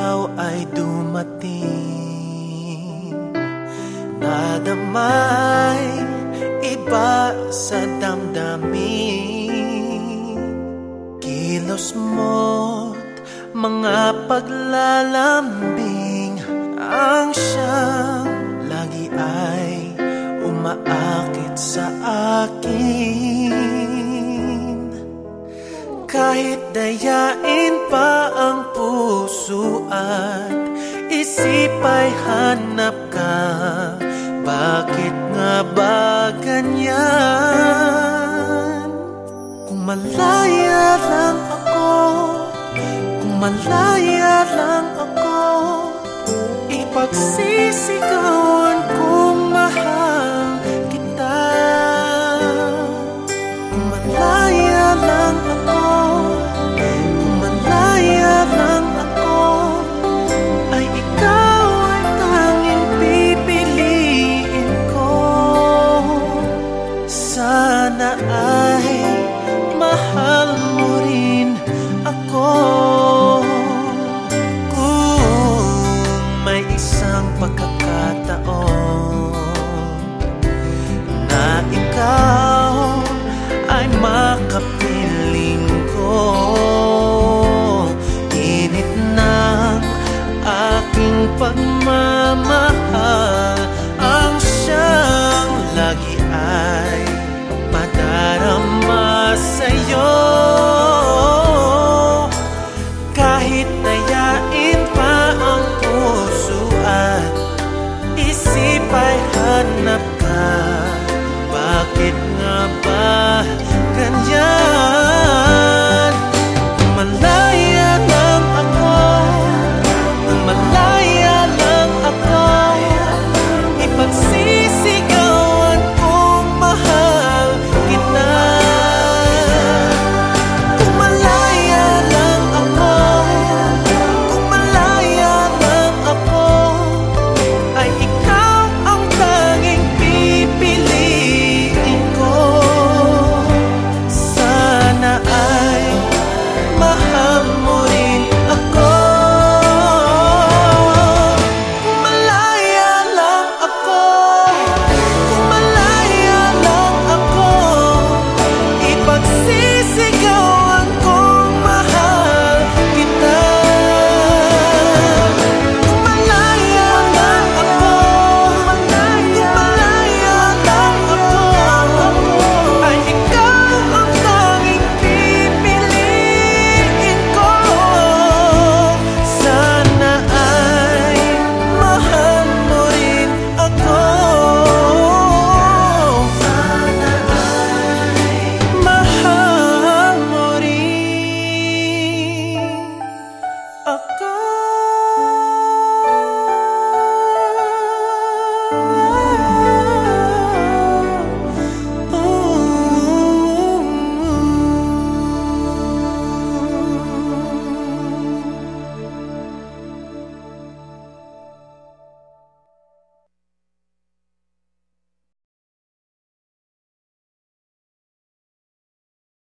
ikaw ay dumating. Nadamay iba sa damdamin. Kilos mo't mga paglalambing Ang siyang lagi ay umaakit sa akin. Kahit dayain isip ay hanap ka Bakit nga ba ganyan? Kung malaya lang ako Kung malaya lang ako Ipagsisigaw phải hết nắp thang